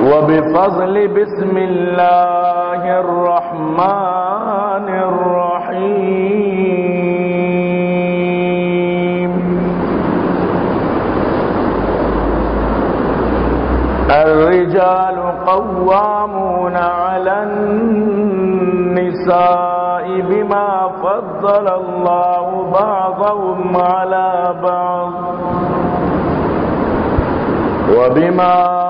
وبفضل بسم الله الرحمن الرحيم. الرجال قوامون على النساء بما فضل الله بعضهم على بعض. وبما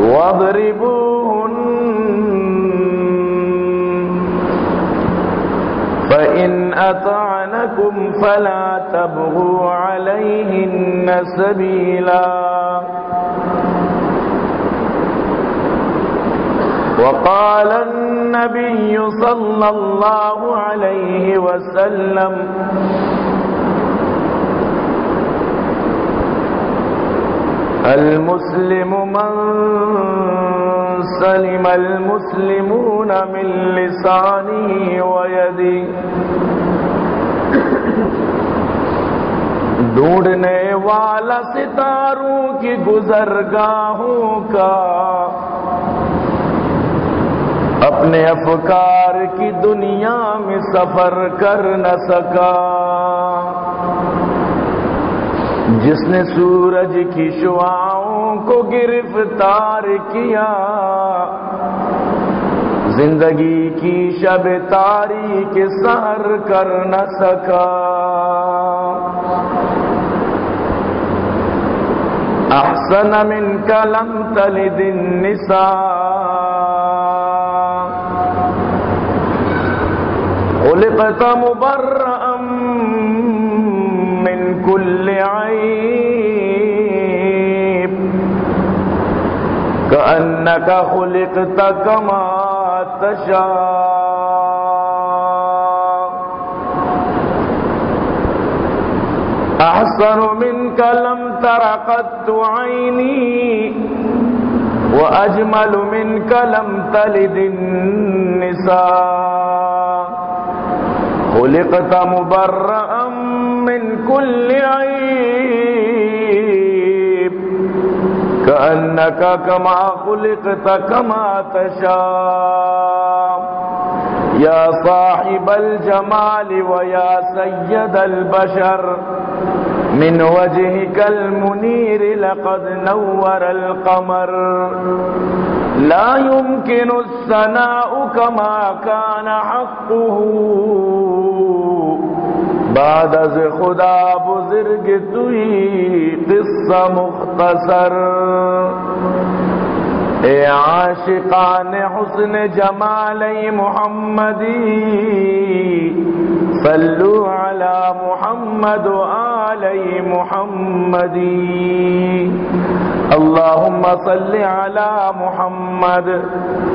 واضربوهن. فإن أطعنكم فلا تبغوا عليهن سبيلا. وقال النبي صلى الله عليه وسلم المسلم من سلم المسلمون من لسانه ويده. ڈھونڈنے والا ستاروں کی گزرگاہوں کا، اپنے افکار کی دنیا میں سفر کر نہ سکا۔ جس نے سورج کی شعاؤں کو گرفتار کیا، زندگی کی شب تاری کے سہر کر نہ سکا۔ احسن من کلم تلد النساء۔ خلقت مبرأ كأنك خلقت كما تشاء. أحسن منك لم تر قد عيني وأجمل منك لم تلد النساء. خلقت مبرأ من كل عيب كأنك كما خلقت كما تشاء. يا صاحب الجمال ويا سيد البشر، من وجهك المنير لقد نور القمر. لا يمكن الثناء كما كان حقه. بعد از خدا بزرگ توی قصہ مختصر. اے عاشقان حسن جمال محمدی، صلو علی محمد و آل محمدی. اللهم صل على محمد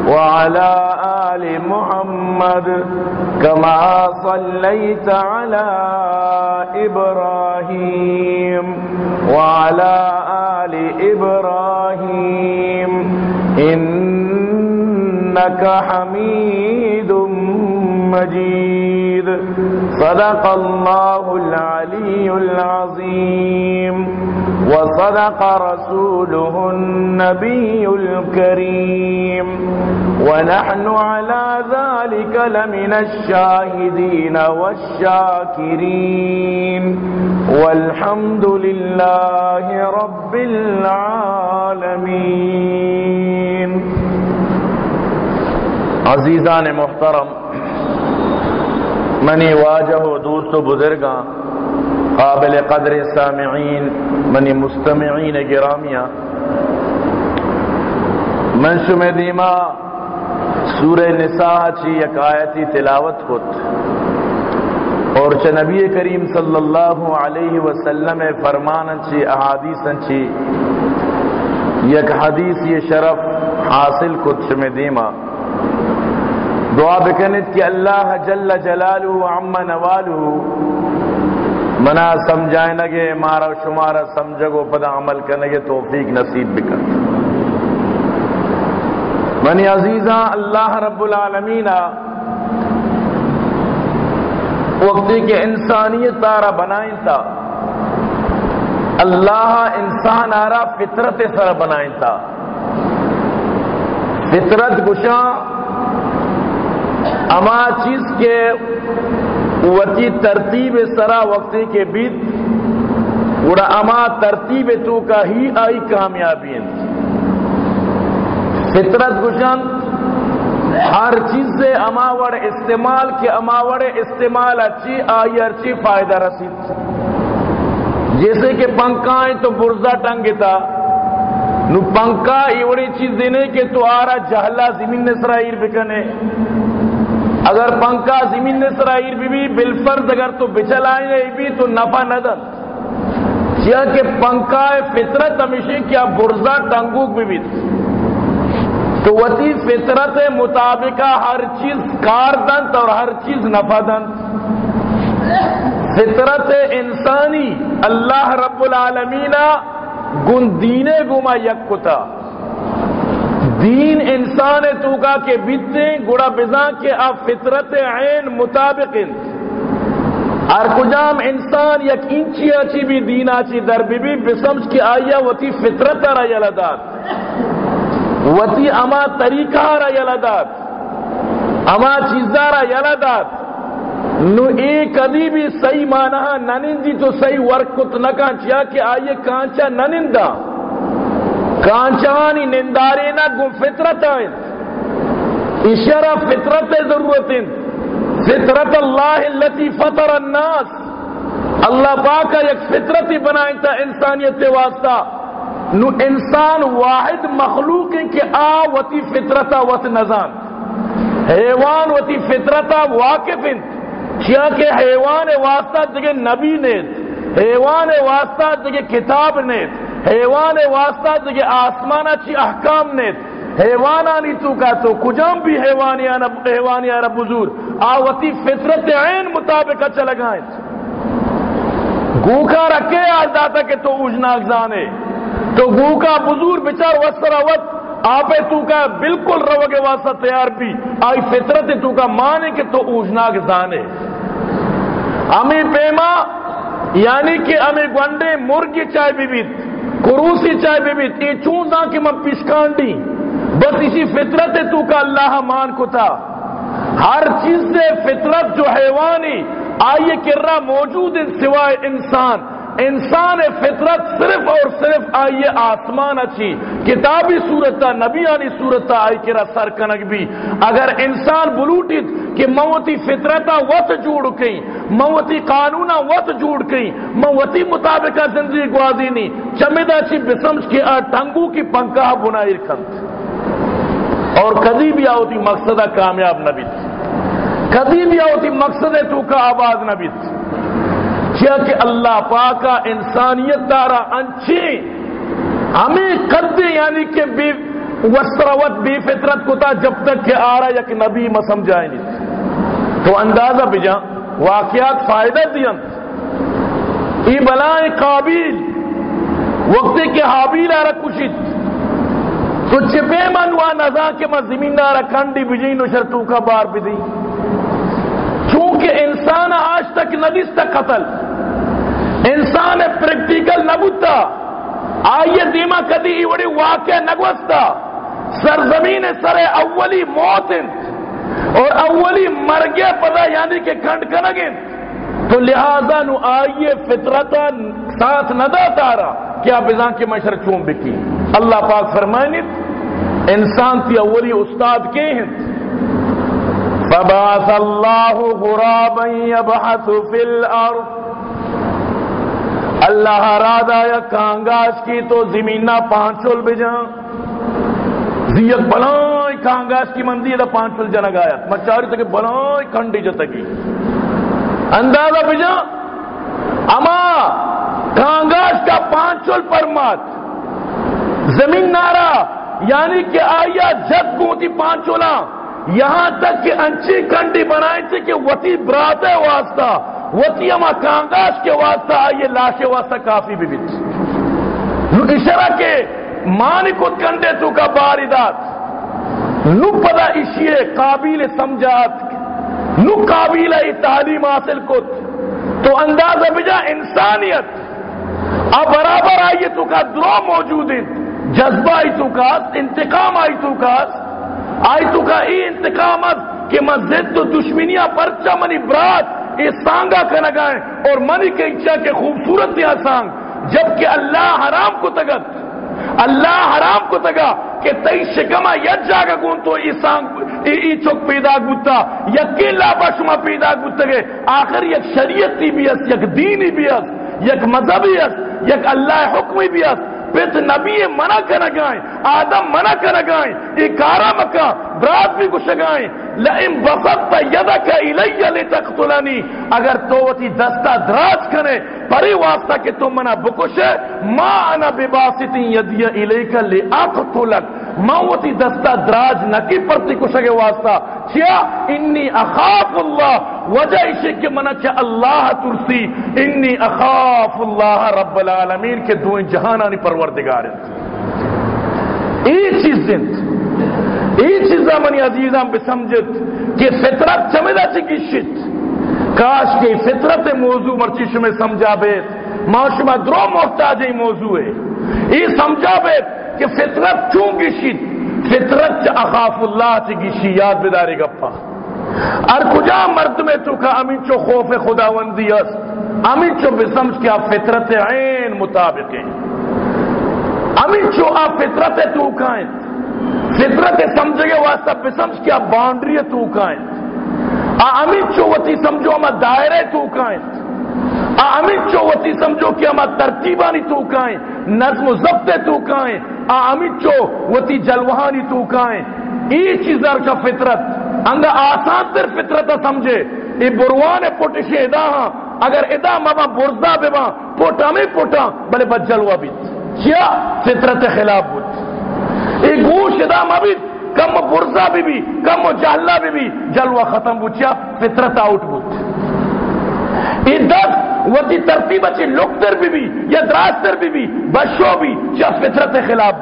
وعلى آل محمد كما صليت على إبراهيم وعلى آل إبراهيم. إنك حميد مجيد. صدق الله العلي العظيم. وصدق رسوله النبي الكريم. ونحن على ذلك لمن الشاهدين والشاكرين. والحمد لله رب العالمين. عزیزان محترم، منی واجہ دوست و بزرگاں قابل قدر سامعین، منی مستمعین گرامیہ منشم دیما سورہ نساء چی یک آیتی تلاوت کت اور چ نبی کریم صلی اللہ علیہ وسلم فرمان چی، احادیث چی، یک حدیث یہ شرف حاصل کت چم دیما۔ دعا بکنت کہ اللہ جل جلالہ عم نوالہ منا سمجھائیں لگے، مارا شمارا سمجھگو، پدا عمل کرنے کے توفیق نصیب بکن منی عزیزاں، اللہ رب العالمین وقتی کے انسانیت تارا بنائیں تا۔ اللہ انسان آرا فطرت سر بنائیں تا۔ فطرت گشاں، اما چیز کے وتی ترتیب سرا وقتی کے بیت اڑا اما ترتیب تو کا ہی آئی کامیابی فطرت گشن ہر چیز سے اماوڑ استعمال کے اماوڑ استعمال اچھی آئی اچھی فائدہ رسید جیسے کہ پنکھائیں تو برزا ٹنگ تھا نو پنکھا ایوڑی چیز دینے کے تو آرا جہلا زمین اسرائیل بکنے۔ اگر پنکھا زمین اسرائیل بھی بھی بالفرض اگر تو بچل آئیں بھی تو نفع ندن کیا کہ پنکھا فطرت ہمیشہ کیا برزا ٹنگوک بھی بھی تو وتی فطرت مطابقہ ہر چیز کار دنت اور ہر چیز نفع دنت۔ فطرت انسانی، اللہ رب العالمین گن دینے گما یک کتا۔ دین انسان توکا کے بیتے گڑا بزا کے اب فطرت عین مطابق ہر کجام انسان یک انچی اچھی بھی دین اچھی در بی بی بسمج کی آیا وتی فطرت را یلداد وتی اما طریقہ را یلداد اما چیزا را یلداد نو ایک کدی بھی صحیح مانا ننندی تو صحیح ورکت نہ کانچیا کہ آئیے کانچا ننندہ۔ کانچانی نندارے نہ گم فطرت آئیں اشارہ فطرت ضرورت فطرت اللہ اللتی فطر الناس۔ اللہ پاک یک فطرتی بنائیں تا انسانیت واسطہ۔ نو انسان واحد مخلوق کہ آ وتی فطرتا وت نزان۔ حیوان وتی فطرتا واقف کیا کہ حیوان واسطہ جگہ نبی نے، حیوان واسطہ جگہ کتاب نے۔ حیوان واسطہ دیگه آسمان چی احکام نیت. حیوانانی تو کا تو کجام بھی حیوانیانا حیوانیانا بزور آوتی فطرت عین مطابق اچھا لگائیں. گوکا رکھے آج داتا کہ تو اوجناک زانے. تو گوکا بزور بچار وسر وط آپ تو کا بالکل روگ واسطہ تیار بھی. آئی فطرت تو کا مانے کہ تو اوجناک زانے. ہمیں پیما یعنی کہ ہمیں گونڈے مرگی چائے بھی بیت. کروسی چاہے بے بھی تی چون نہ کہ میں پسکان دی۔ بس اسی فطرت تو کا اللہ مان کو تھا ہر چیز سے فطرت جو حیوانی، آئیے کرنا موجود ان سوائے انسان۔ انسان فطرت صرف اور صرف آئیے آسمان اچھی، کتابی صورت نبی آنی صورت آئی کرا سر کنک بھی۔ اگر انسان بلوٹت کہ موتی فطرتا وط جوڑ کئی موتی قانونا وط جوڑ کئی موتی مطابقہ زندگی گوازی نہیں چمیدہ چی بسمج کے آ ٹنگو کی پنکاہ بنائی رکھنت اور کدی بھی آوتی مقصدہ کامیاب نبیت کدی بھی آوتی مقصد تو کا آباد نبیت کیا کہ اللہ پاکا انسانیت دارا انچی ہمیں کردے یعنی کہ بے وسروت بے فطرت کو تھا جب تک کہ آ رہا یک نبی میں سمجھائیں نہیں۔ تو اندازہ بجا واقعات فائدہ دیا۔ ای بلائیں قابیل، وقت کے حابیل آ رہا کشت۔ تو چپے منوا نزا کے میں زمین آ رہا کھنڈی بجی نشرتو کا بار بھی دی۔ چونکہ انسان آج تک ندیس تک قتل۔ انسان پریکٹیکل نہ بتا آئیے دیما کدی ای وڑی واقع نگوستا۔ سرزمین سر اولی موت اور اولی مرگے پدا یعنی کہ کھنڈ کنگن تو لہذا نو آئیے فطرتا ساتھ ندا تارا۔ کیا بزان کے مشر چون بکی۔ اللہ پاک فرمائنی انسان تی اولی استاد کے ہیں۔ فبعث اللہ غرابا یبحث فی الارض۔ اللہ رادا یا کانگاش کی تو زمینہ پانچول بجان زیت بلائی کانگاش کی مندی دا پانچول جنگ آیا۔ مچاری تک بلائی کھنڈی جتگی اندازہ بجان اما کانگاش کا پانچول پرمات۔ زمین نارا یعنی کہ آیا جد گونتی پانچولا یہاں تک کہ انچی کنڈی بنائی تھی کہ وطی برات ہے واسطہ۔ وطی اما کانگاش کے واسطہ آئیے لاشے واسطہ کافی بھی بیت نو اشارہ کے مانی کت کنڈے تو کا باردات نو پدا اشیے قابل سمجھات۔ نو قابل ای تعلیم حاصل کت۔ تو اندازہ بجا انسانیت۔ اب برابر آئیے تو کا درو موجود ہے جذبہ آئی تو کا انتقام آئی تو کا آئی تو کا ای انتقامت کہ مسجد تو دشمنیاں پرچا منی برات۔ یہ سانگا کا نگائیں اور منی کے اچھا کے خوبصورت دیا سانگ، جبکہ اللہ حرام کو تگت اللہ حرام کو تگا کہ تئی شکما یک جاگا گون تو ای سانگ، ای چوک پیدا گتا یکی لا بشما پیدا گتا گے۔ آخر یک شریعتی بھی اس، یک دینی بھی اس، یک مذہبی اس، یک اللہ حکمی بھی اس۔ بیت نبی منع کر گائیں، آدم منع کر گائیں اکارا مکہ، برات بھی کچھ گائیں۔ لئن بسطت یدک الی لتقتلنی۔ اگر تو وتی دستہ دراز کرے، پری واسطہ کہ تم منا بکشے، ما انا بباسط یدی الیک لاقتلک موتی دستہ دراج نکی پرتی کشگے واسطہ چیا انی اخاف اللہ وجہ اسے کہ منا چا اللہ ترسی انی اخاف اللہ رب العالمین کے دوئیں جہانانی پروردگار ہیں ای چیز زند ای چیزا منی عزیزان بسمجت کہ فطرت چمیدہ چکی شت۔ کاش کہ فطرت موضوع مرچی شمیں سمجھا بیت۔ معاشمہ درو محتاج موضوع ہے۔ ای سمجھا بیت کہ فطرت چوں گشید فطرت اخاف اللہ چی گشی، یاد بداری گپا۔ ار کجا مرد میں تو کا امین چو خوف خداوندی است امین چو بسمج کیا فطرت عین مطابق ہیں۔ امین چو آ فطرت تو کائیں فطرت سمجھے گے واسطہ بسمج کیا، باؤنڈری تو کائیں امین چو وتی سمجھو، اما دائرے تو کائیں امین چو وتی سمجھو کہ اما ترتیبانی تو کائیں، نظم و ضبط تو کائیں چو وتی جلوہانی تو کائیں۔ ای چیزار کا فطرت انگا آسان تر فطرت سمجھے۔ ای بروان پوٹشے ادا ہاں اگر ادا ماما برزا بے ماں پوٹا میں پوٹا بلے بس جلوہ بیت کیا فطرت خلاف بود؟ ای گوش ادا مبیت کم برزا بھی بھی، کم جہلہ بھی بھی، جلوہ ختم بود۔ کیا فطرت آؤٹ بود؟ ای وتی ترتیب اچھی لکتر بھی بھی یا دراستر بھی بھی، بشو بھی یا فطرت خلاف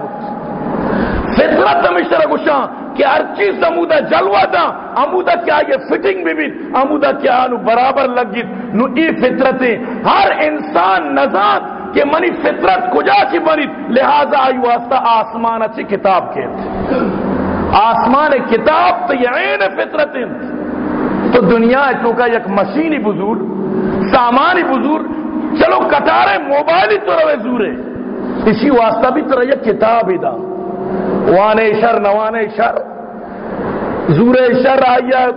فطرت ہمیشہ گشاں کہ ہر چیز امودہ جلوہ دا امودہ کیا یہ فٹنگ بھی بھی امودہ کیا نو برابر لگیت۔ نو ای فطرتیں، ہر انسان نزاد کہ منی فطرت کجا کی بنیت؟ لہذا آئی واسطہ آسمان اچھی کتاب کے۔ آسمان کتاب تو یہ عین فطرت تو دنیا ہے تو کا یک مشینی بزرگ سامانی بزرگ۔ چلو کٹارے موبائل ہی تو روے زورے۔ اسی واسطہ بھی تو یہ کتاب ہی دا۔ وانے شر، نوانے شر۔ زور شر آئیا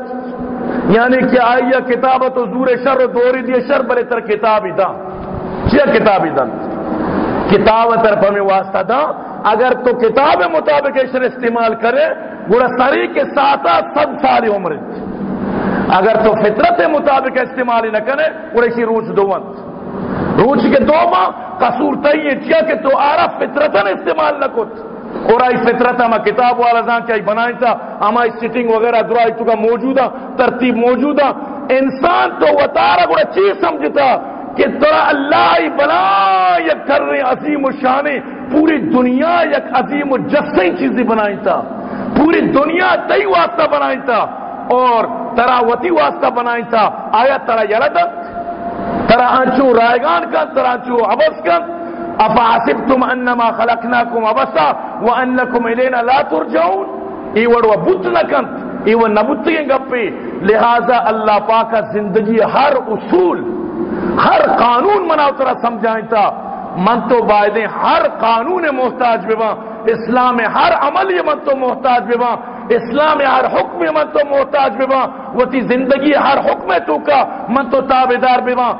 یعنی کہ آئیا کتاب تو زور شر و دوری دیے شر، بلے تر کتاب ہی دا۔ کیا کتاب ہی دا؟ کتاب طرف ہمیں واسطہ دا۔ اگر تو کتاب مطابق شر استعمال کرے گوڑا سری کے ساتھ سب سال عمر اگر تو فطرت مطابق استعمال نہ کرے گوڑا اسی روچ دو روچ کے دو ماں قصور تیئے چیا کہ تو آرہ فطرتن استعمال نہ کت۔ اور فطرت ہما کتاب والا زان کیا بنائی تھا ہما سٹنگ وغیرہ درائی تو کا موجودہ، ترتیب موجودہ۔ انسان تو وطارہ گوڑا چیز سمجھتا کہ ترا اللہ ہی بنا یک کر رہے عظیم و شانے پوری دنیا یک عظیم و جسے چیزیں بنائی تھا۔ پوری دنیا تئی واسطہ بنائی تھا۔ اور ترا وتی واسطہ بنائی تھا۔ آیا ترا یلد؟ ترا آنچو رائگان کا ترا آنچو عبس کا افحسبتم انما خلقناكم عبثا وانكم الينا لا ترجعون۔ ای وڑو بت نہ کنت ای نبتی گپی۔ لہذا اللہ پاک زندگی ہر اصول، ہر قانون منا اترا سمجھائیں تا من تو بائدیں ہر قانون محتاج بما اسلام ہر عمل یہ من تو محتاج بما اسلام ہر حکم من تو محتاج بما وہ تی زندگی ہر حکم تو کا، من تو تابدار بما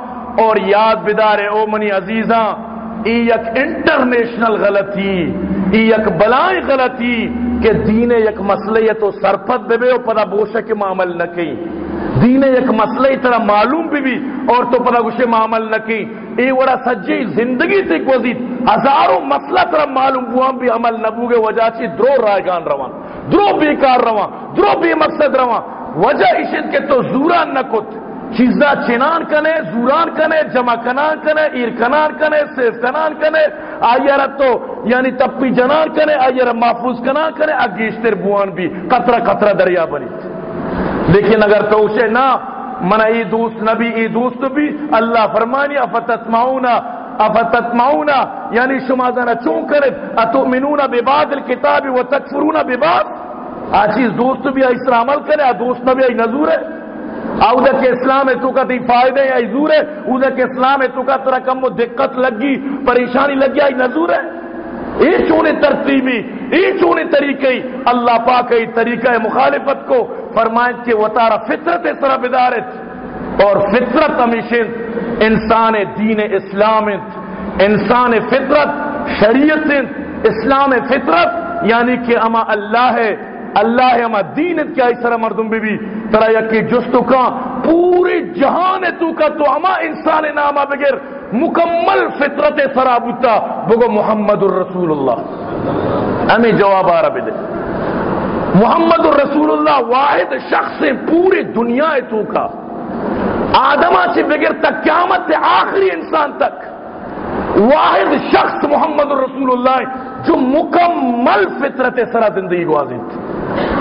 اور یاد بدار او منی عزیزاں، ای یک انٹرنیشنل غلطی، ای یک بلائیں غلطی کہ دین یک مسئلہ تو سرپت دے بے اور پدا بوشہ کے معامل نہ کہیں دین یک مسئلہ طرح معلوم بھی بھی، اور تو پدا گوشے معامل نہ کہیں ای وڑا سجی زندگی تے وزید، ہزاروں مسئلہ طرح معلوم بوام بھی عمل نبوگے وجہ چی درو رائگان روان۔ درو بیکار روان درو بے مقصد روان وجہ اشد کے تو زوران نہ کت۔ چیزا چنان کنے، زوران کنے، جمع کنان کنے، ایر کنان کنے سیف کنان کنے۔ آئیر تو یعنی تپی جنان کنے آئیر محفوظ کنان کنے اگیشتر بوان بھی قطرہ قطرہ دریا بنی۔ لیکن اگر تو اسے نہ من ای دوست، نبی ای دوست بھی، اللہ فرمانی، افتتمعونا افتتمعونا یعنی شما زنا چون کرد؟ اتؤمنون ببعض الكتاب وتکفرون ببعض؟ آچیز دوست بھی اس عمل کرے دوست نبی ای نظور ہے اودہ کے اسلام ہے تو کا دی فائدے یا حضور ہے اودہ کے اسلام ہے تو کا ترا کم و دقت لگی، پریشانی لگی، آئی نظور ہے یہ چونے ترتیبی، یہ چونے طریقے. اللہ پاک ای طریقہ مخالفت کو فرمائیں کہ وہ تارا فطرت اس بدارت اور فطرت ہمیشہ انسان دین اسلام انسان فطرت، شریعت اسلام فطرت یعنی کہ اما اللہ ہے اللہ ہے اما دین کیا اس طرح مردم بھی بھی ترا یکی جستو کا پورے جہان تو کا تو اما انسان نامہ بغیر مکمل فطرت سرابتا بگو محمد الرسول اللہ۔ ہمیں جواب آ رہا بھی دے محمد الرسول اللہ واحد شخص پوری دنیا تو کا۔ آدمہ سے بغیر تک قیامت سے آخری انسان تک واحد شخص محمد الرسول اللہ جو مکمل فطرت سرا زندگی گوازی تھی۔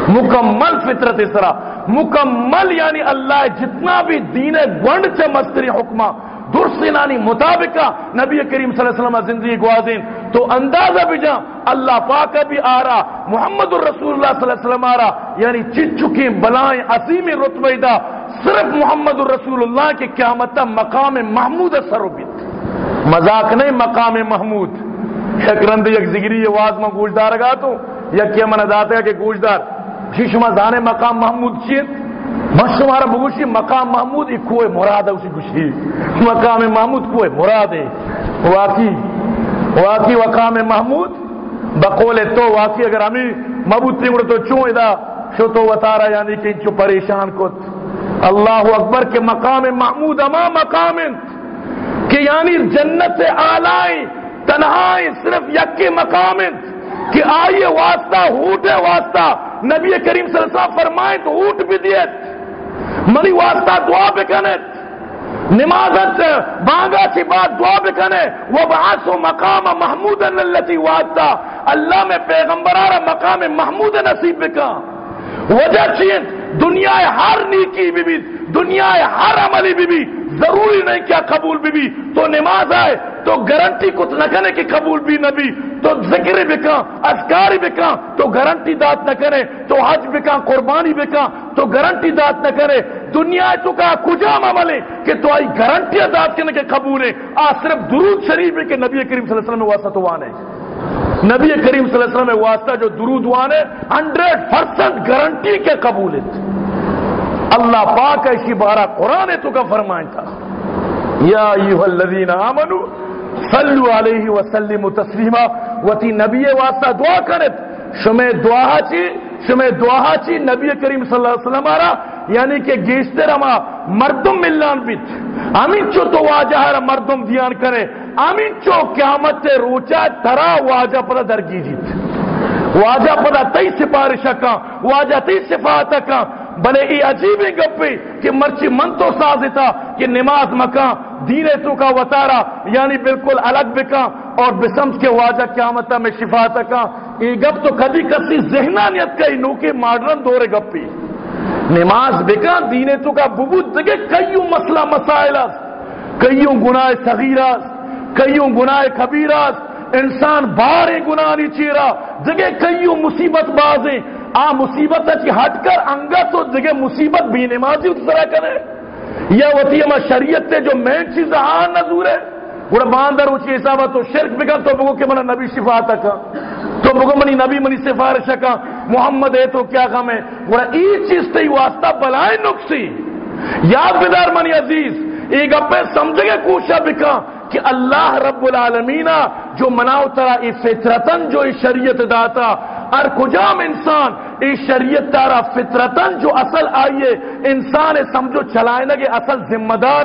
مکمل فطرت سرا۔ مکمل یعنی اللہ جتنا بھی دین گنڈ سے مستری حکمہ، درسنانی مطابق نبی کریم صلی اللہ علیہ وسلم زندگی گوازین تو اندازہ بھی جا اللہ پاک بھی آ رہا محمد الرسول اللہ صلی اللہ علیہ وسلم آ رہا یعنی چچ چکی بلائیں عظیم رتبہ دا صرف محمد الرسول اللہ کی قیامت مقام محمود سروبت مذاق نہیں مقام محمود۔ ایک رند یک زگری آواز میں گوشدار گا تو یک کیا من ذات ہے کہ گوشدار؟ شی شما زانے مقام محمود چیت من شمارا بگوشی مقام محمود ای کوئے مراد ہے، اسی گوشی۔ مقام محمود کوئے مراد ہے۔ واقعی واقعی مقام محمود۔ بقول تو واقعی، اگر ہمیں مبوت تھی تو چون ادا شو تو وطارا یعنی کہ انچو پریشان کت۔ اللہ اکبر کے مقام محمود اما مقام کہ یعنی جنت سے آلائیں، تنہائیں، صرف یک مقام کہ آئیے واسطہ ہوٹے واسطہ۔ نبی کریم صلی اللہ علیہ وسلم فرمائیں تو اوٹ بھی دیت منی واسطہ دعا بکنے نمازت بانگا چی بات دعا بکنے وہ بحثو مقام محمود اللتی واسطہ۔ اللہ میں پیغمبر مقام محمود نصیب بکا وجہ چین۔ دنیا ہر نیکی بھی بھی دنیا ہر عملی بھی بھی ضروری نہیں کیا قبول بھی بھی تو نماز آئے، تو گارنٹی کچھ نہ کرنے کی قبول بھی نہ بھی۔ تو ذکر بکا اذکار بکا تو گارنٹی دات نہ کرے، تو حج بکا قربانی بکا تو گارنٹی دات نہ کرے۔ دنیا تو کا کجا عملے کہ تو آئی گارنٹی دات کرنے کے قبول ہے۔ آ صرف درود شریف کے نبی کریم صلی اللہ علیہ وسلم واسطہ ہے نبی کریم صلی اللہ علیہ وسلم میں واسطہ جو درود وان ہے ہنڈریڈ پرسینٹ گارنٹی کے قبول ہے۔ اللہ پاک ایسی بارہ قرآن تو کا فرمائن تھا۔ یا ایوہ الذین آمنوا صلو علیہ وسلم تسلیما۔ وتی نبی واسطہ دعا کرت شمع دعا چی، شمع دعا چی نبی کریم صلی اللہ علیہ وسلم آرہ یعنی کہ گیشتے رما مردم ملان بیت۔ امین چو تو واجہ ہے، مردم دیان کرے۔ امین چو قیامت روچا ترا واجہ پدا درگی جیت واجہ پدا تی سپارشہ کا واجہ تی صفاتہ کا بلے ای عجیب گپی کہ مرچی من تو سازتا کہ نماز مکان دین تو کا وطارا یعنی بالکل الگ بکا اور بسمت کے واجہ قیامتا میں شفا تکا یہ گپ تو کدی کسی ذہنانیت کا انو کے ماڈرن دور گپی۔ نماز بکا دین تو کا ببود دگے کئیوں مسئلہ مسائل کئیوں گناہ صغیرہ کئیوں گناہ کبیرات، انسان بارے گناہ نہیں چیرا، جگہ کئیوں مصیبت بازیں، آ مصیبت چی ہٹ کر انگا تو جگہ مصیبت بھی نمازی اس طرح کرے۔ یا وطی اما شریعت تے جو مین چیز آن نظور ہے گوڑا باندر اچھی حسابہ تو شرک بکن تو بگو کہ منا نبی شفا تکا تو بگو منی نبی منی سفارش کا محمد ہے تو کیا غم ہے؟ گوڑا ای چیز تے واسطہ بلائیں نقصی۔ یاد بدار منی عزیز ایک اپنے سمجھ گئے کوشا بکا۔ کہ اللہ رب العالمین جو مناؤ ترا ای فطرتن جو ای شریعت داتا ار کجام انسان ای شریعت تارا فطرتن جو اصل آئیے، انسان سمجھو چلائے لگے، اصل ذمہ دار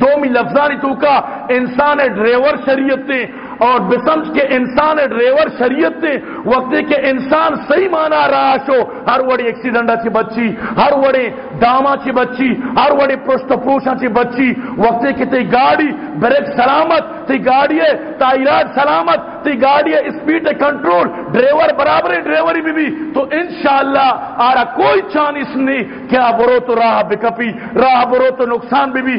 دومی لفظانی تو کا، انسان ڈریور شریعت نے اور بسمج کے انسان ڈریور شریعت نے وقت کے انسان صحیح مانا رہا شو۔ ہر وڑی ایکسیڈنٹا چی بچی، ہر وڑی داما چی بچی، ہر وڑی پرشت پوشا چی بچی۔ وقت کے تی گاڑی، بریک سلامت تی گاڑی ہے تائرات سلامت تی گاڑی ہے اسپیڈ کنٹرول ڈرائیور برابر ڈرائیوری بھی بھی۔ تو انشاءاللہ آرہ کوئی چانس نہیں کیا برو تو راہ بکپی راہ برو تو نقصان بھی۔ بھی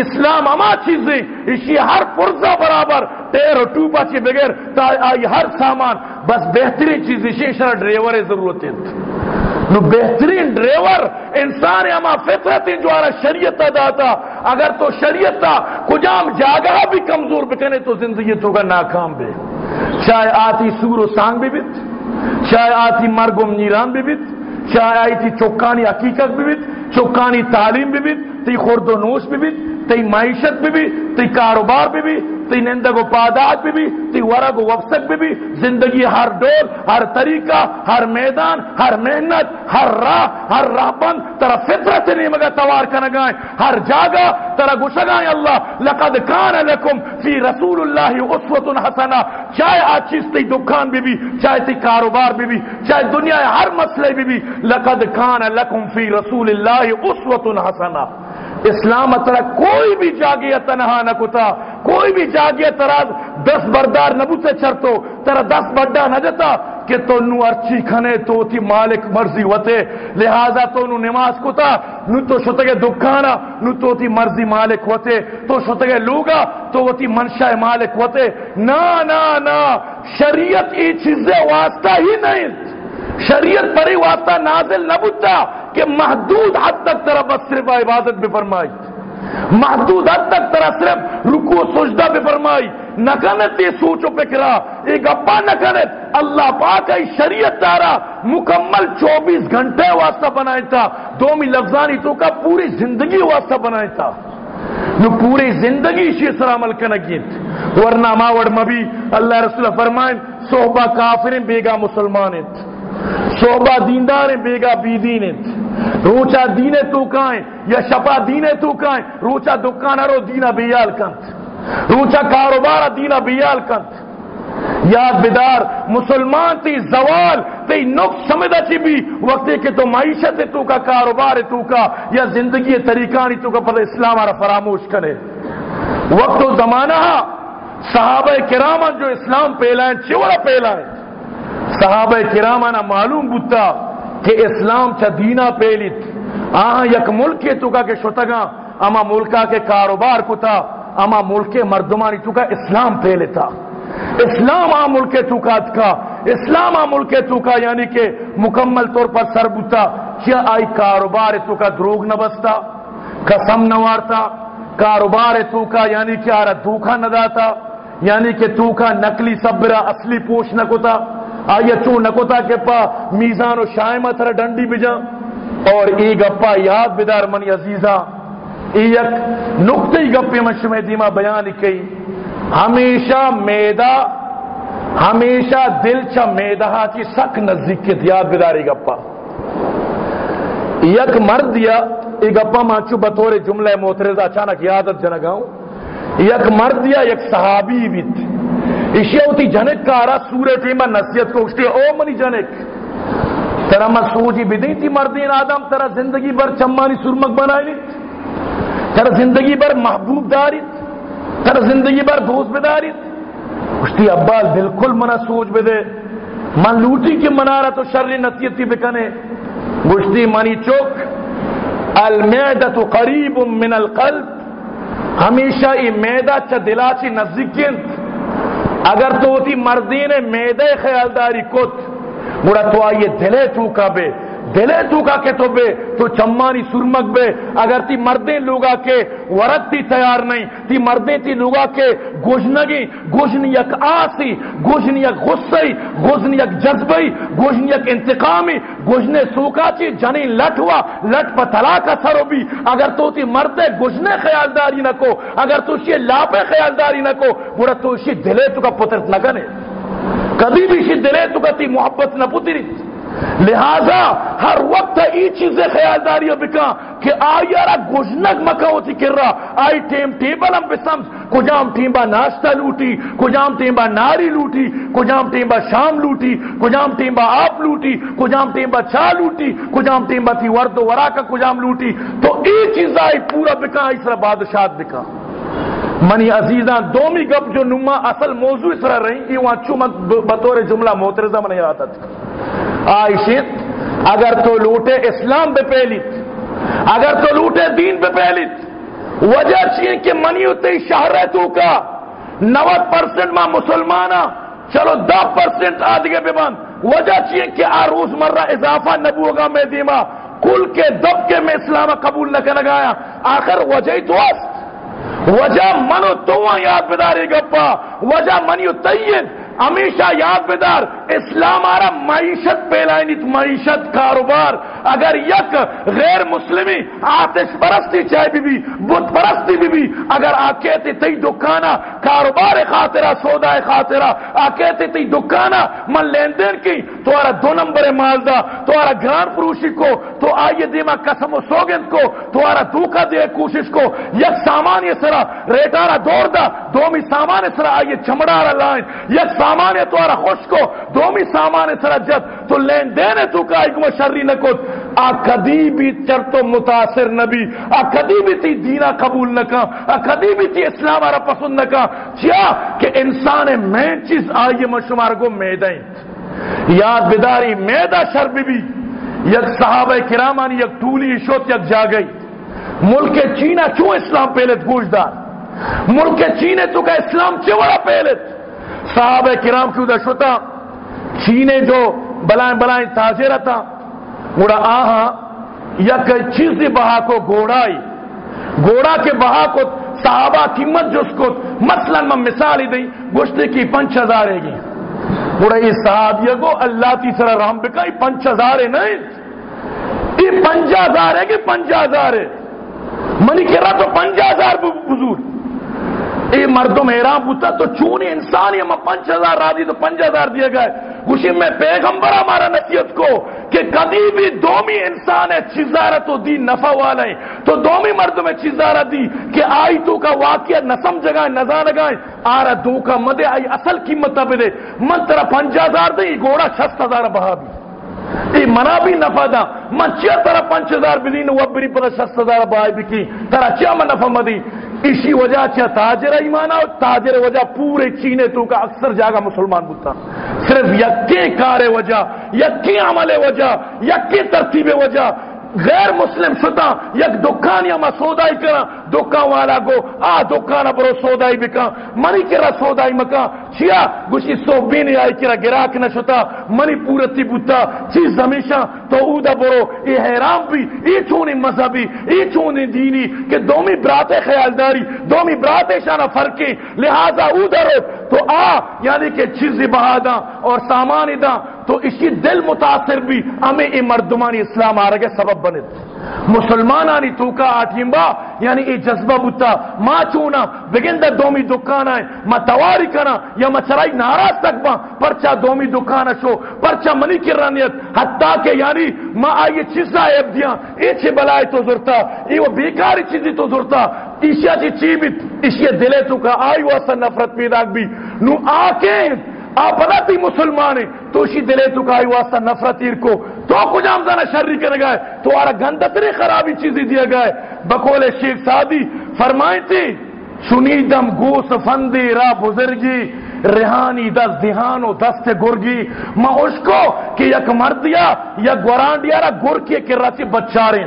اسلام اما چیزیں، اسی ہر پرزہ برابر، تیر ٹوپا چی بغیر آئی ہر سامان۔ بس بہترین چیز اسی شرح ڈرائیور ضرورت ہے۔ نو بہترین ڈرائیور انسان اما فطرت جو آرہ شریعت داتا اگر تو شریعت تا، کجام جاگہ بھی کمزور بکنے تو زندگی تو کا ناکام بے۔ چاہے آتی سور و سانگ بھی بیت چاہے آتی مرگم نیران بھی بیت چاہے آئی تھی چوکانی حقیقت بھی بیت چوکانی تعلیم بھی بیت تی خورد و نوش بھی بیت تی معیشت بھی بھی تی کاروبار بھی بھی تی نندگ و پادات بھی بھی، تی ورگ و وفسک بھی بھی۔ زندگی ہر دور، ہر طریقہ، ہر میدان، ہر محنت، ہر راہ ہر راہ بند ترا فطرت نہیں مگا توار کنگائیں ہر جاگہ ترا گشگائیں اللہ، لقد کان لکم فی رسول اللہ اسوت حسنہ۔ چاہے آج چیز تی دکان بھی بھی، چاہے تی کاروبار بھی بھی، چاہے دنیا ہر مسئلے بھی بھی۔ لقد کان لکم فی رسول اللہ اسوت حسنہ۔ اسلام اترا کوئی بھی جاگیا تنہا نہ کتا۔ کوئی بھی جاگیا ترا دس بردار نبو سے چرتو، ترا دس بڑا نہ جتا کہ تو نو ارچی کھنے، تو تھی مالک مرضی ہوتے لہذا تو نو نماز کتا، نو تو شتگے دکھانا، نو تو تھی مرضی مالک ہوتے تو شتگے لوگا، تو وہ تھی منشاء مالک ہوتے نا نا نا، شریعت ای چیزیں واسطہ ہی نہیں۔ شریعت پر ہی واسطہ نازل نہ بتا کہ محدود حد تک طرح بس صرف عبادت بھی فرمائی۔ محدود حد تک طرح صرف رکو سجدہ بھی فرمائی۔ نہ کنت یہ سوچو پکرا ایک اپا نہ کنت اللہ پاک ای شریعت دارا مکمل چوبیس گھنٹے واسطہ بنائی تھا۔ دومی لفظانی تو کا پوری زندگی واسطہ بنائی تھا۔ نو پوری زندگی شی سر عمل کنگیت ورنہ ماوڑ مبی، اللہ رسول فرمائن صحبہ کافرین بیگا مسلمانت صحبہ دیندار بیگا بی دینت روچا دینے تو کائیں، یا شپا دینے تو کائیں۔ روچا دکانہ رو دینا بیال کنت روچا کاروبار دینا بیال کنت یاد بدار مسلمان تی زوال، تی نقص سمجھا چی بھی۔ وقت کہ تو معیشت تو کا، کاروبار تو کا، یا زندگی طریقانی تو کا، پر اسلام آرہ فراموش کرے وقت و زمانہ، صحابہ کرامن جو اسلام پہلائیں چورا پہلائیں صحابہ کرامانا معلوم بتا کہ اسلام چا دینا پیلیت آہاں یک ملک تو کا کہ اما ملکا کے کاروبار کو تھا اما ملک مردمانی تو کا اسلام پہلتا اسلام آ ملک تو کا اسلام آ ملک تو کا یعنی کہ مکمل طور پر سر بتا کیا آئی کاروبار تو کا دروگ نہ بستا؟ قسم نہ وارتا۔ کاروبار تو کا یعنی کہ آرہ دھوکا نہ داتا یعنی کہ تو کا نقلی صبرہ اصلی پوش نہ کتا۔ آیا چون نکوتا کہ پا میزان و شائمہ تر ڈنڈی بجا اور ای گپا یاد بدار منی عزیزہ ای یک نکتی گپی مشمع دیما بیان کی۔ ہمیشہ میدہ، ہمیشہ دل چا میدہ ہاں چی سک نزدیک کے یاد بداری گپا۔ یک مرد یا ای گپا مانچو بطور جملہ موترزہ اچانک یادت جنگاؤں۔ یک مرد یا یک صحابی بیت۔ اشیا ہوتی جنک کارا سورہ ٹیمہ نصیحت کو اٹھتے او منی جنک ترا مسوجی بدئی تھی مردین آدم ترا زندگی بر چمانی سرمک بنائی لیت ترا زندگی بر محبوب داری ترا زندگی بر دوست بداری اٹھتی ابال بالکل منا سوچ بدے من لوٹی کی منارا تو شر نصیحتی بکنے گشتی منی چوک المیدت قریب من القلب ہمیشہ یہ میدا چا دلا چی نزدیکین اگر تو تی مردین میدے خیالداری کت مرا تو آئیے دلے تو بے۔ دلے تو کا کہ تو بے، تو چمانی سرمک بے۔ اگر تی مردیں لوگا کے ورد تی تیار نہیں، تی مردیں تی لوگا کے گوشنگی گوشن یک آسی گوشن یک غصی گوشن یک جذبی گوشن یک انتقامی گوشن سوکا چی، جنی لٹ ہوا، لٹ پا طلاق سرو بھی اگر تو تی مردے گوشن خیالداری نہ کو، اگر تو شی لاپے خیالداری نہ کو بڑا تو شی دلے تو کا پترت نہ کنے کبھی بھی شی دلے تو کا تی محبت نہ پتری لہذا ہر وقت ای چیزیں خیال داری بکا کہ آئی یارا گوشنک مکہ ہوتی کر رہا آئی ٹیم ٹیبل ہم بسمس کجام ٹیم با ناشتہ لوٹی کجام ٹیم با ناری لوٹی کجام ٹیم با شام لوٹی کجام ٹیم با آپ لوٹی کجام ٹیم با چاہ لوٹی کجام ٹیم با تھی ورد و ورا کا کجام لوٹی تو ای چیز آئی پورا بکا اس طرح بادشاہت بکا منی عزیزاں دومی گپ جو نما اصل موضوع اس طرح رہی یہ وہاں چومت بطور جملہ محترزہ من آتا تھا۔ آئشت اگر تو لوٹے اسلام پہ پہلیت اگر تو لوٹے دین پہ پہلیت وجہ چیئے کہ منی ہوتے شہر ہے تو کا نوت پرسنٹ ماں مسلمانہ ہاں، چلو دہ پرسنٹ آدھگے پہ بند۔ وجہ چیئے کہ آروز مرہ اضافہ نبو ہوگا میں دیما کل کے دب کے میں اسلام قبول نہ لگایا آخر وجہ ہی تو است وجہ منو تو ہاں یاد بداری گپا، وجہ منیو تیین ہمیشہ یاد بدار اسلام آرہ معیشت پہلائنی معیشت کاروبار۔ اگر یک غیر مسلمی آتش پرستی چاہے بھی بھی، بت پرستی بھی بھی، اگر آکیتی تی دکانا کاروبار خاطرہ سودا خاطرہ، آکیتی تی دکانا من لین دین کی، تو آرہ دو نمبر مالدہ، تو آرہ گران پروشی کو، تو آئیے دیما قسم و سوگند کو، تو آرہ دوکہ دے کوشش کو۔ یک سامان یہ سرا ریٹارہ دور دا، دومی سامان سرا آئیے چمڑا لائن۔ یک سامان تو آرہ خوش کو دومی سامان سرا جت تو لین دینے تو کا ایک مشری نکت۔ آ کدی بھی چر تو متاثر نبی، آ کدی بھی تی دینا قبول نکا، آ کدی بھی تی اسلام آرہ پسند نکا۔ چیا کہ انسان مین چیز آئیے مشمار کو میدائیں یاد بداری میدہ شر بھی بھی۔ یک صحابہ کرامانی یک ٹولی شوت یک جا گئی۔ ملک چینہ چوں اسلام پہلت گوشدار ملک چینے تو کا اسلام چوڑا پہلت صحابہ کرام کی ادھر شتا چینے جو بلائیں بلائیں تاجر تھا گوڑا آہا، یک چیز بہا کو گوڑائی گوڑا کے بہا کو صحابہ قیمت جو اس کو مثلا میں مثال ہی دی گوشتے کی پنچ ہزار گی۔ گوڑا یہ صحابیہ کو اللہ تیسرا رام بکا، یہ پنچ ہزار نہیں۔ یہ پنجا ہزار ہے کہ پنجا ہزار ہے منی کہہ رہا تو پنجا ہزار بزرگ اے مردم حیران پوچھتا تو چون انسان یہ میں پنچ ہزار را دی تو پنچ ہزار دیا گئے۔ خوشی میں پیغمبر ہمارا نصیحت کو کہ کدی بھی دومی انسان ہے چیزارہ تو دی نفع والا ہے۔ تو دومی مرد میں چیزارہ دی کہ آئی تو کا واقعہ نسم جگائیں نظر لگائیں۔ آرہ دو کا مدے، آئی اصل قیمت دے من ترہ پنجہ ہزار دے گوڑا چھست ہزار بہا بھی ای منا بھی نفع دا. من چیا ترا پنچ ہزار بلین وہ بری پر شست ہزار بائی بھی کی طرح چیا من نفع مدی. اسی وجہ چیا تاجر ایمانا اور تاجر وجہ پورے چینے تو کا اکثر جاگا مسلمان بتا صرف یکی کار وجہ، یکی عمل وجہ، یکی ترتیب وجہ غیر مسلم شتا یک دکان یا ما سودائی کرا، دکان والا گو، آ دکان برو سودائی بکا منی کرا سودائی مکا چیا گوشی سو بینی آئی کرا گراک نہ شتا منی پورتی بوتا، چیز ہمیشہ تو اودا برو ای حیرام بھی، ای چونی مذہبی، ای چونی دینی، کہ دومی براتے خیالداری، دومی براتے شانہ فرقی، لہذا اودا رو تو آ یعنی کہ چیزی بہادا اور سامانی دا تو اسی دل متاثر بھی ہمیں یہ مردمانی اسلام آ رہے سبب بنے مسلمانانی تو کا آٹھیم با یعنی یہ جذبہ بتا ما چونا، بگن دا دومی دکان آئے ما تواری کنا، یا ما چرائی ناراض تک با، پرچا دومی دکان شو، پرچا منی کی رانیت، حتیٰ کہ یعنی ما آئیے چیزا ایب دیا اے چھے بلائے تو زرتا اے وہ بیکاری چیزی تو زرتا ایشیا چی چیبت ایشیا دلے تو کا آئی واسا نفرت پیدا بھی نو آکیں آپ تھی مسلمان تو اسی دلے تو کا واسطہ نفرت ایر کو، تو کچھ ہم زنا شرری کر گئے تو آرہ گندتری خرابی چیزی دیا گئے بقول شیخ سادی فرمائیں تھی سنیدم گوس فندی را بزرگی ریحانی دس دہان و دست گرگی۔ میں اس کو کہ یک مردیا یا گورانڈیا را گر کی کر رہا تھی بچاریں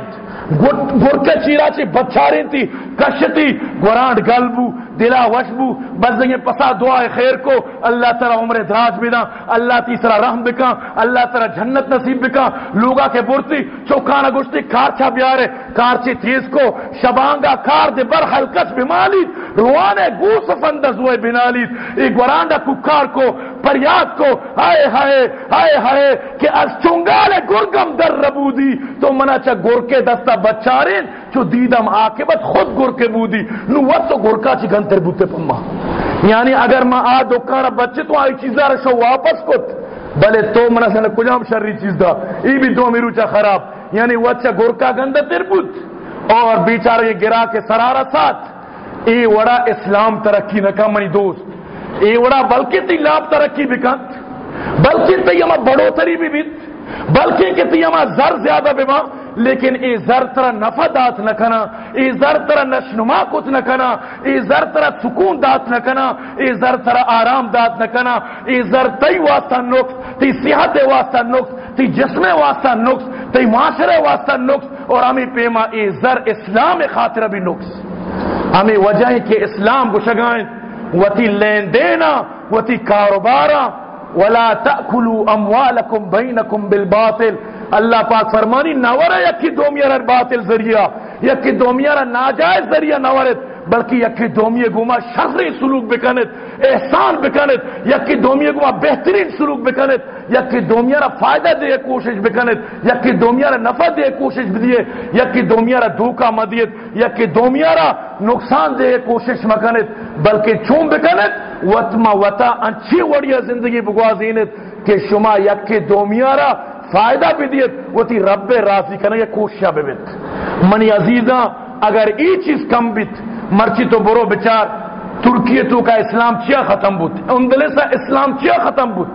گر کے چیرا چی بچاریں تھی، کشتی گورانڈ گلبو۔ دلا وشبو، بس بزنگ پسا دعائے خیر کو۔ اللہ تعالی عمر دراج بنا اللہ تیسرا رحم بکا اللہ تعالی جنت نصیب بکا لوگا کے برتی چوکانا گشتی، کارچا بیارے، کارچی تیز کو۔ شبانگا کار دے بر حلقت بمالی روانے گوس فندز ہوئے بنالی ایک گورانڈا ککار کو، پریاد کو۔ ہائے ہائے ہائے ہائے، کہ از چنگال گرگم در ربودی۔ تو منا چا گر کے دستا بچارین، چو دیدم آکے آکبت خود گر کے بودی۔ نو وقت تو گرکا چی گنتر بوتے پما یعنی اگر ما آ دکانا بچے تو آئی چیزا رشو واپس کت. بلے تو منا سنے کجام شرری چیز دا؟ ای بھی دو میرو چا خراب. یعنی وچا گرکا گندر تر بود. اور بیچارہ یہ گرا کے سرارہ ساتھ ای وڑا اسلام ترقی نکا منی دوست. ایوڑا بلکہ تی لاب ترقی بکن بلکہ تی اما بڑو تری بھی بیت. بلکہ کہ تی اما زر زیادہ بما لیکن ای زر ترہ نفع دات نکنا ای زر ترہ نشنما کت نکنا ای زر ترہ سکون دات نکنا ای زر ترہ آرام دات نکنا ای زر تی واسطہ نقص، تی صحت واسطہ نقص، تی جسم واسطہ نقص، تی معاشرے واسطہ نقص، اور ہمیں پیما ای زر اسلام خاطر بھی نقص۔ ہمیں وجہ ہے کہ اسلام گشگائیں، وتی لین دینا، وتی کاروبارا، ولا تاكلوا اموالكم بينكم بالباطل۔ اللہ پاک فرمانی نورا یکی دومیرا باطل ذریعہ، یکی دومیرا ناجائز ذریعہ نورت بلکہ یکی دومی گما شرری سلوک بکنت، احسان بکنت، یکی دومی گما بہترین سلوک بکنت، یکی دومیارا فائدہ دے کوشش بکنت، یکی دومیارا نفع دے کوشش بدیے، یکی دومیارا دھوکا مدیت، یکی دومیارا نقصان دے کوشش مکنت، بلکہ چون بکنت وطما وطا انچی وڑیا زندگی بگوازینت، کہ شما یکی دومیارا فائدہ بھی دیت، وہ تی رب راضی کرنے یہ کوششہ بیت۔ منی عزیزاں، اگر ای چیز کم بیت، مرچی تو برو بچار ترکیہ تو کا اسلام چیا ختم بود اندلسا اسلام چیا ختم بود۔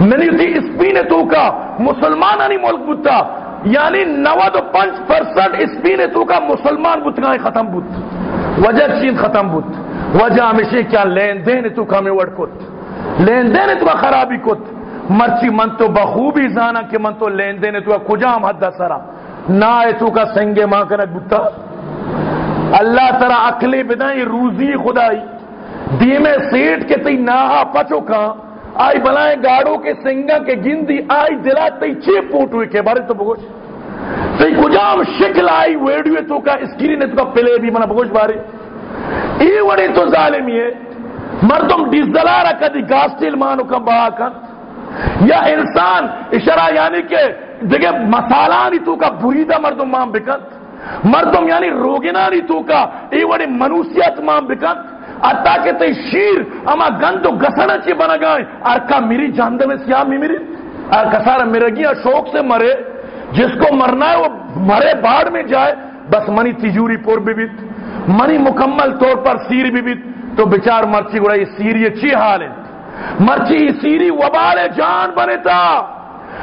منی تھی اسپین تو کا مسلمان نہیں ملک بودتا یعنی نواد و پنچ پرسنٹ اسپین تو کا مسلمان بودتا ختم بود۔ وجہ چین ختم بود۔ وجہ ہمیشہ کیا لین دین تو کا میں وڑ کت۔ لین دین تو کا خرابی کت۔ مرچی من تو بخوبی زانا کہ من تو لین دین تو کجام حد سرا؟ نہ تو کا سنگے ماں کنک بتا اللہ ترا اکلی بدائی روزی خدائی۔ دیمے سیٹ کے تی ناہا پچو کھا آئی بلائیں گاڑوں کے سنگا کے گندی، آئی دلا تی چھ پوٹ ہوئے کے بارے تو بگوش۔ تی کجام شکل آئی ویڈیو تو کا اسکرین تو کا پلے بھی منا بگوش بارے۔ ای وڑی تو ظالمی ہے۔ مردم ڈیزدلارا کدی گاسٹیل مانو کا باہا کن یا انسان اشارہ یعنی کہ دیکھے مسالہ نہیں تو کا بریدہ مردم مام بکت، مردم یعنی روگنا نہیں تو کا ای وڑی منوسیت مام بکت، اتا کہ تی شیر اما گندو گسنا چی بنا گئے ارکا میری جاندے میں سیاہ می میری کسارا مرگیاں شوق سے مرے، جس کو مرنا ہے وہ مرے باڑ میں جائے، بس منی تیجوری پور بھی بیت، منی مکمل طور پر سیر بھی بیت، تو بچار مرچی گڑا یہ سیر یہ چی حال ہے؟ مرچی سیری وبال جان بنے تھا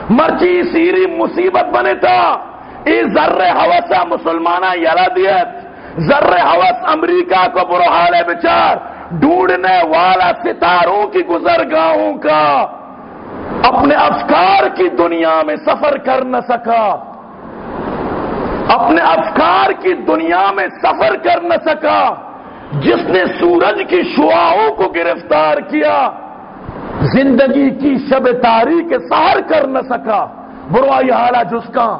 مرچی سیری مصیبت بنے تھا ای ذر حوثہ مسلمانہ یلا دیت ذر حوث امریکہ کو برو حال بچار۔ ڈھونڈنے والا ستاروں کی گزر گاہوں کا۔ اپنے افکار کی دنیا میں سفر کر نہ سکا۔ اپنے افکار کی دنیا میں سفر کر نہ سکا۔ جس نے سورج کی شعاؤں کو گرفتار کیا زندگی کی شب تاریخ سہر کر نہ سکا۔ برو آئی حالا جس کا۔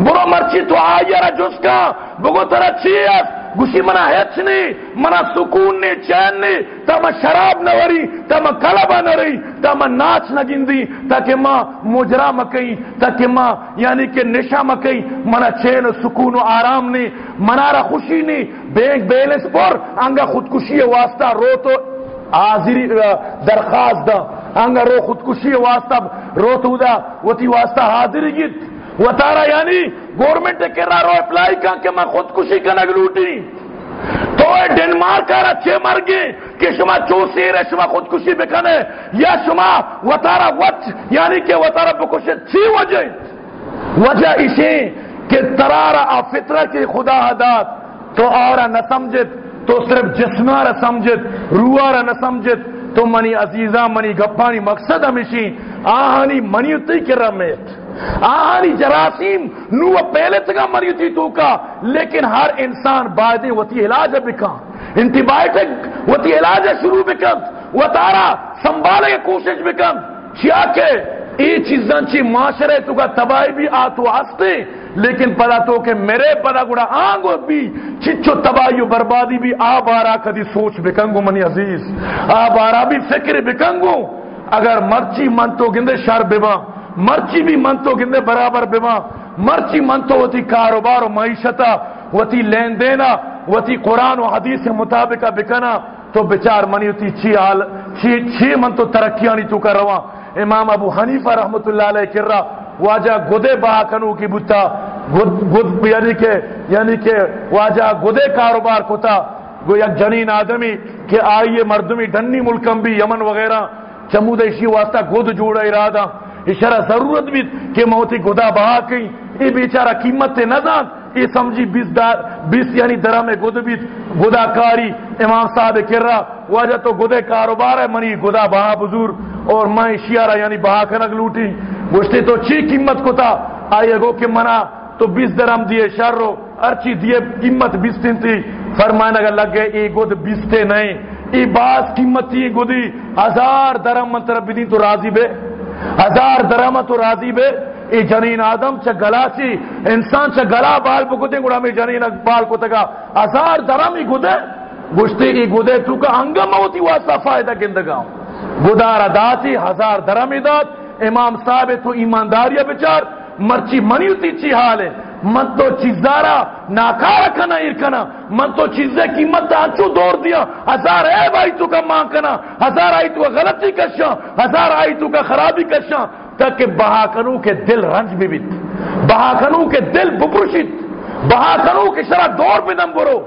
برو مرچی تو آئی جس کا۔ بگو تر چیت۔ گوشی منا ہیچ نہیں منا سکون نے چین نے تم شراب نہ وری، تم کلبا نہ رہی تم ناچ نہ گندی۔ تاکہ ماں مجرا مکئی، تاکہ ماں یعنی کہ نشا مکئی۔ منا چین و سکون و آرام نہیں منا منارا خوشی نہیں بینک بیلنس پر انگا خودکشی واسطہ رو تو حاضری درخواست دا. انگا رو خودکشی واسطہ، رو تو دا، وہ واسطہ حاضری گیت. وہ تارا یعنی گورنمنٹ کے را رو اپلائی کان کہ میں خودکشی کنگ لوٹی. تو اے ڈنمارک کا اچھے مر گئے کہ شما چوسی رہے شما خودکشی بکنے یا شما وہ تارا وچ یعنی کہ وہ تارا بکشی چھی وجہ وجہ اسی کہ ترارا فطرہ کی خدا حدات تو اورا نہ سمجھت تو صرف جسمہ را سمجھت روح را نہ سمجھت، تو منی عزیزہ، منی گپانی مقصد ہمیشی، آہانی منی اتی رمیت آہانی جراثیم نو پہلے تگا مری تو کا، لیکن ہر انسان بعد وتی علاج بکا انتی بائیٹک وتی علاج شروع بکن و تارا سنبھالے کوشش بکن چیا کہ ای چیزاں چی معاشرے تو کا تباہی بھی آتو آستے لیکن پدا تو کہ میرے پدا گڑا آنگو بھی چچو تباہی و بربادی بھی آب آرا کدی سوچ بکنگو منی عزیز آب آرا بھی فکر بکنگو۔ اگر مرچی من تو گندے شر بما مرچی بھی من تو گندے برابر بما مرچی من تو ہوتی کاروبار و معیشتا وتی لین دینا وتی قرآن و حدیث مطابقہ بکنا تو بچار منی ہوتی چی حال چی, چی من تو ترقیانی تو کر رواں۔ امام ابو حنیفہ رحمت اللہ علیہ کر واجہ گدے بہا کنو کی بتا گد گد یعنی کہ یعنی کہ واجہ گدے کاروبار کو تھا گو یک جنین آدمی کہ آئیے مردمی ڈنی ملکم بھی یمن وغیرہ چمود ایشی واسطہ گد جوڑا ارادہ۔ اشارہ ضرورت بھی کہ موتی گدا بہا کئی یہ بیچارہ قیمت سے نہ دان یہ سمجھی بیس دار، بیس یعنی درہ میں گد بھی گدا کاری امام صاحب کر رہا وجہ تو گدے کاروبار ہے، منی گدا بہا بزرگ اور میں شیارہ یعنی بہا کنک لوٹی۔ گوشتے تو چی قیمت کو تھا آئیے گو کہ منا تو بیس درم دیے شر رو، ارچی دیے قیمت بیس دن تھی فرمائن اگر لگ گئے ای گد بیستے نہیں، ای باس قیمت تھی گدی۔ ہزار درم منتر بدین تو راضی بے۔ ہزار درم تو راضی بے۔ ای جنین آدم چا گلا چی، انسان چا گلا بال بکتے گوڑا میں جنین بال کو تگا۔ ہزار درم ای گدے۔ گوشتے ای گدے تو کا انگم ہوتی واسطہ فائدہ گندگاؤں گدار داتی، ہزار درم دات امام صاحب تو ایمانداریہ بچار، مرچی منیوتی چی حال ہے من تو چیزارا ناکارا کنا ارکنا من تو چیزیں قیمت آنچو دور دیا، ہزار اے بھائی تو کا ماں کنا، ہزار آئی تو کا غلطی کشا ہزار آئی تو کا خرابی کشا تاکہ بہاکنو کے دل رنج بھی بیت بہاکنو کے دل بپرشت بہاکنو کے شرح دور بھی دم برو۔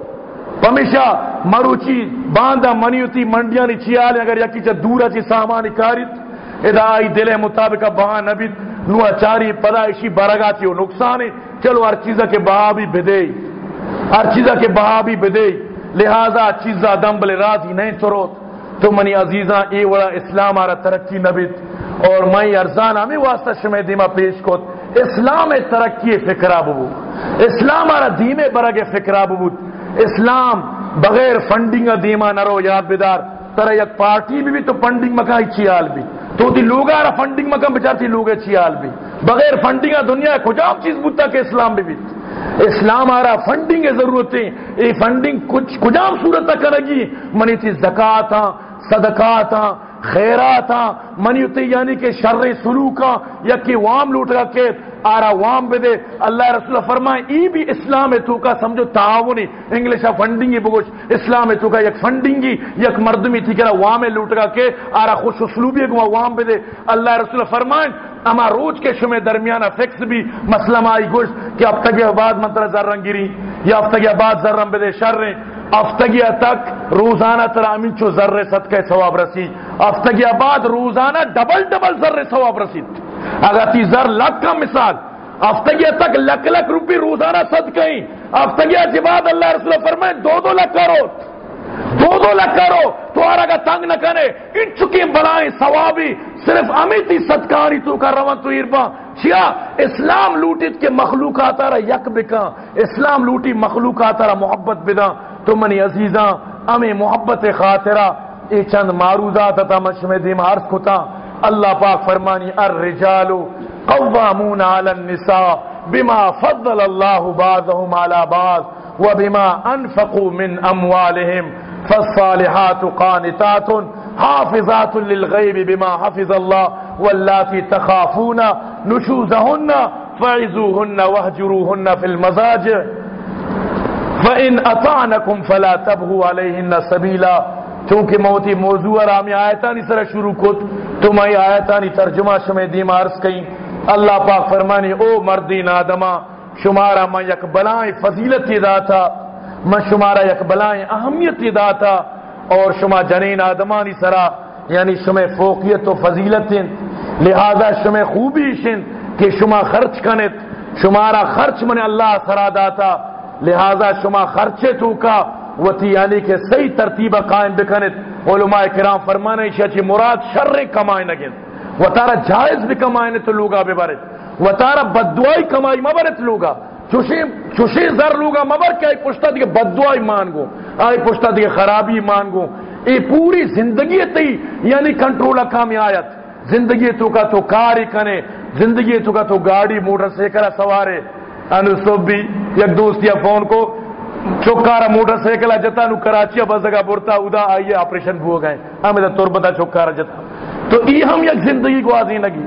ہمیشہ مروچی باندھا منیوتی منڈیاں نی چیالے اگر یکی چا دورا چی سامانی کاریت ادائی دل مطابق بہا نبیت نو اچاری پدائشی برگاتی و نقصانی چلو ہر چیزہ کے بہا بھی بدے ہر چیزہ کے بہا بھی بدے لہذا چیزہ دم بلے راضی نہیں چروت تو منی عزیزاں اے وڑا اسلام آرہ ترقی نبیت اور میں ارزان ہمیں واسطہ شمی دیما پیش کت اسلام ترقی فکرہ ببو اسلام آرہ دیمے برگ فکرہ ببو اسلام بغیر فنڈنگ دیما نرو یاد بیدار. ترہ یک پارٹی بھی بھی تو فنڈنگ مکائی چیال بھی. تو دی لوگ آرہ فنڈنگ مکم بچارتی لوگ چیال بھی. بغیر فنڈنگ دنیا کجام چیز بوتا کہ اسلام بھی بھی. اسلام آرہ فنڈنگ ضرورتیں. یہ فنڈنگ کچھ کجام صورت کرے گی؟ منی تھی زکاة ہاں، صدقات ہاں، خیرات منیتی یعنی کہ شر سلوکا یا کہ وام لوٹ رہا کہ آرا وام بے دے اللہ رسول فرمائے، ای بھی اسلام تو کا، سمجھو، تعاونی، انگلش فنڈنگی بگوش۔ اسلام تو کا، یک فنڈنگی، یک مردمی تھی کہ وام لوٹ رہا کہ آرا خوش اسلوبی گوا وام بے دے اللہ رسول فرمائے، اما روز کے شمع درمیانہ فکس بھی مسلم آئی گوش کہ اب تک بعد منتر ذرن گری یا اب تک بعد ذرن بے دے شر افتگیہ تک روزانہ ترامین چو ذرے صدقہ ثواب رسی افتگیہ بعد روزانہ ڈبل ڈبل ذرے ثواب رسید. اگر تی زر لکھ کا مثال افتگیہ تک لک لک روپی روزانہ صدقہ ہی. افتگیہ جی بعد اللہ رسول فرمائے، دو دو لکھ کرو. دو دو لکھ کرو. تو آرہ کا تنگ نہ کرے، ان چکی بڑائیں ثوابی، صرف امیتی صدقانی تو کر روان تو اربا چیا اسلام لوٹیت کے مخلوقات آرہ یک بکا. اسلام لوٹی مخلوقات آرہ محبت بدا. تو منی عزیزاں امی محبت خاطرہ ای چند معروضات تا مشم دیم عرض کتا۔ اللہ پاک فرمانی، الرجال قوامون علی النساء بما فضل اللہ بعضهم على بعض وبما انفقوا من اموالهم فالصالحات قانتات، حافظات للغیب بما حفظ اللہ واللاتی تخافون نشوزهن فعزوهن وهجروهن في المزاجع فَإِنْ أَطَعْنَكُمْ فَلَا تَبْغُوا عَلَيْهِنَّ سَبِيلًا۔ چونکہ موتی موضوع رامی آیتانی سر شروع کت تو میں آیتانی ترجمہ شمی دیم عرض کئی اللہ پاک فرمانی او مردین آدمہ شمارا میں یک بلائیں فضیلت داتا میں شمارا یک بلائیں اہمیت داتا، اور شما جنین آدمانی سرا یعنی شما فوقیت و فضیلت لہذا شما خوبی شن کہ شما خرچ کنت شمارا خرچ من اللہ سرا داتا۔ لہذا شما خرچے تو کا وتی یعنی کہ صحیح ترتیبہ قائم بکنت علماء کرام فرمانے شاہ چی جی، مراد شر کمائے نگن و تارا جائز بھی کمائنے تو لوگا بے بارے۔ و تارا بدوائی کمائی مبرت لوگا چوشی چوشی زر لوگا مبر کہ آئی پشتا دیگه بدوائی مانگو۔ آئی پشتا دیگه خرابی مانگو۔ ای پوری زندگی تی یعنی کنٹرول کامی آیت۔ زندگی تو کا تو کاری کنے، زندگی تو کا تو گاڑی، موٹر سیکل، سوارے۔ انو صبح بھی یک دوست یا فون کو چوکارا موٹر سیکل جتا نو کراچی بزگا برتا ادا آئیے آپریشن بھو گئے ہمیں تو تربتا چوکارا جتا تو ای ہم یک زندگی کو آزی لگی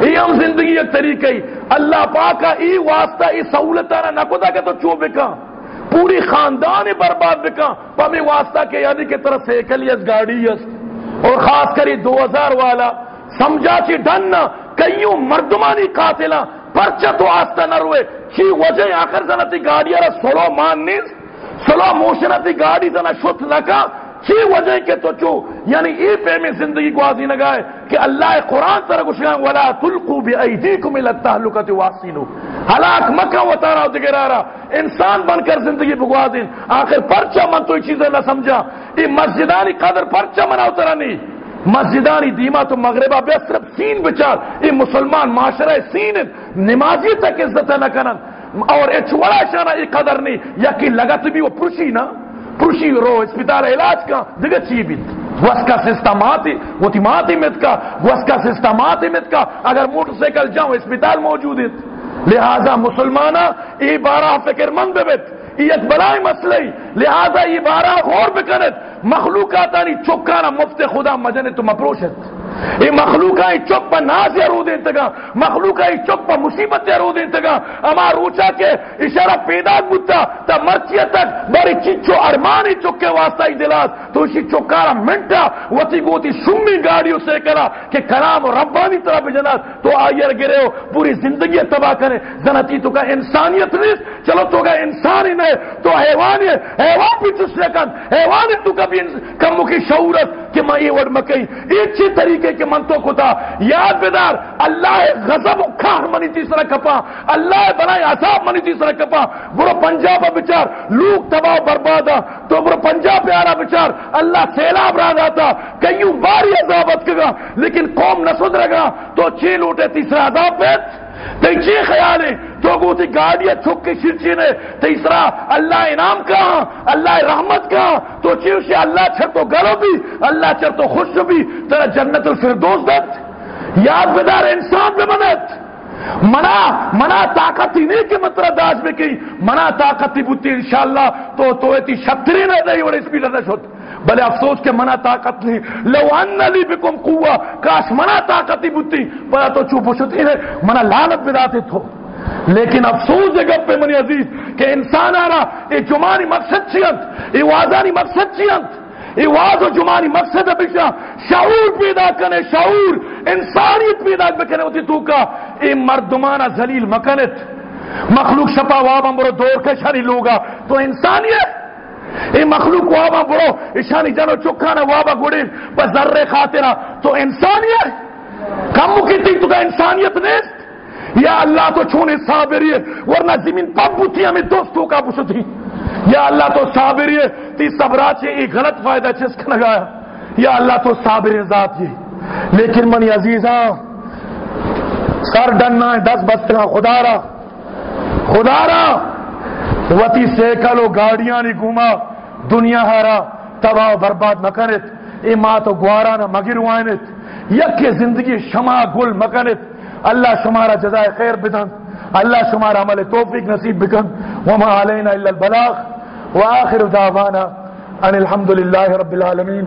ای ہم زندگی یک طریقہ ہی اللہ پاکا ای واسطہ ای سہولتانا نکو دا کہ تو چو بکا پوری خاندان برباد بکا پمی واسطہ کے یعنی کہ طرح سیکل یس گاڑی یس اور خاص کری دو ہزار والا سمجھا چی ڈن کئیوں مردمانی قاتلہ پرچہ تو آستا نہ روئے۔ چی وجہ آخر زنتی گاڑی را سلو مان نیز، سلو موشنتی گاڑی زنہ شت لکا چی وجہ کے تو چو؟ یعنی ای پہ میں زندگی کو آزی نگائے کہ اللہ قرآن طرح گوشگاں ولا تلقو بی ایدیکم الى التحلقت واسینو حلاک مکہ و تارا دگر آرہا انسان بن کر زندگی بگوا دیں آخر پرچہ من تو یہ چیزیں نہ سمجھا۔ ای مسجدانی قدر پرچہ منا اترا نہیں مسجدانی دیما تو مغربہ بے صرف سین بچار ای مسلمان معاشرہ سین نمازی تک عزت نہ کرن۔ اور اچھوڑا شانہ ای قدر نہیں۔ یکی لگت بھی وہ پرشی نا۔ پرشی رو اسپیتال علاج کا۔ دیگر چی بیت وس کا سسٹمات وہ تیماتی مت کا۔ وس کا سسٹمات مت کا۔ اگر موٹر سائیکل جاؤں اسپیتال موجود ہے لہذا مسلمانہ ای بارہ فکر مند بیت۔ ایک بلائی مسئلہ لہذا یہ بارہ غور بکنت مخلوقات آنی چکانا مفت خدا مجنے تو مپروشت یہ مخلوق آئی چپ پر ناز رو دیں تگا مخلوق آئی چپ پر مصیبت رو دیں تگا اما روچا کے اشارہ پیدا گتا تا مرچی تک باری چچو ارمانی چکے ہی تو منٹا گوتی گاڑیوں سے کرا کہ کلام ربانی طرح بجنات تو آئیر گرے ہو، پوری زندگی تباہ کرے۔ زنتی تو کا انسانیت نہیں چلو تو کا انسان ہی نہیں، تو حیوان ہے۔ حیوان بھی چسنے کن حیوان تو کا بھی کمو کی شعورت۔ کہ میں یہ وڑ مکئی ایک طریقے کے منتوں کو تھا۔ یاد بیدار اللہ غضب و کھار منی تیسرا کپا۔ اللہ بنائے عذاب منی تیسرا کپا۔ برو پنجاب بچار لوگ تباہ بربادا تو برو پنجاب پہ آرہا بچار، اللہ سیلاب را جاتا کئیوں باری عذابت کگا لیکن قوم نہ سدر گا۔ تو چھ لوٹے تیسرا چی خیال ہے تو گو تی گاڑیاں چھک کے شرچی نے تیسرا اللہ انعام کہاں اللہ رحمت کہاں تو چی اسے اللہ چھر تو گرو بھی، اللہ چھر تو خوش بھی، تیرا جنت الفردوس دت یاد بدار انسان میں منت۔ منا منا طاقتی نہیں کہ مطلب داج میں کی منا طاقتی بوتی انشاءاللہ تو تو ایتی شتری نہ دئی اور اس بھی لدش ہوتی بلے افسوس کے منا طاقت نہیں۔ لو ان لی بکم قوہ کاش منا طاقتی بوتی بلا تو چوپ شتی ہے منا لعنت بداتے تھو۔ لیکن افسوس ہے گپ پہ منی عزیز، کہ انسان آ رہا یہ جمانی مقصد چیت یہ وازانی مقصد چیت یہ واز و جمانی مقصد ہے شعور پیدا کرنے، شعور، انسانیت پیدا کرنے ہوتی تو کا۔ یہ مردمانہ ذلیل مکنت، مخلوق شپا وابا برو دور کے شانی لوگا۔ تو انسانیت ای مخلوق وابا برو اشانی جانو چکانا وابا گوڑین پر ذرے خاطرہ، تو انسانیت؟ کم مکتی تو کا انسانیت نیست؟ یا اللہ تو چھونے صابری ہے، ورنہ زمین پب بوتی ہمیں دوستوں کا بوشتی یا اللہ تو صابری ہے، تی صبرا چھے، ایک غلط فائدہ چیز کا لگایا یا اللہ تو صابری ذات یہ لیکن منی عزیزاں سر ڈننا ہے، دس بستنا خدا را۔ خدا را۔ وتی سیکل و گاڑیاں نہیں گھوما، دنیا ہارا تباہ و برباد مکنت اے ماں تو گوارا نہ مگر وائنت یک زندگی شما گل مکنت اللہ شمارا جزائے خیر بدن۔ اللہ شمارا عمل توفیق نصیب بکن۔ وما علینا الا البلاغ۔ واخر دعوانا ان الحمد للہ رب العالمین۔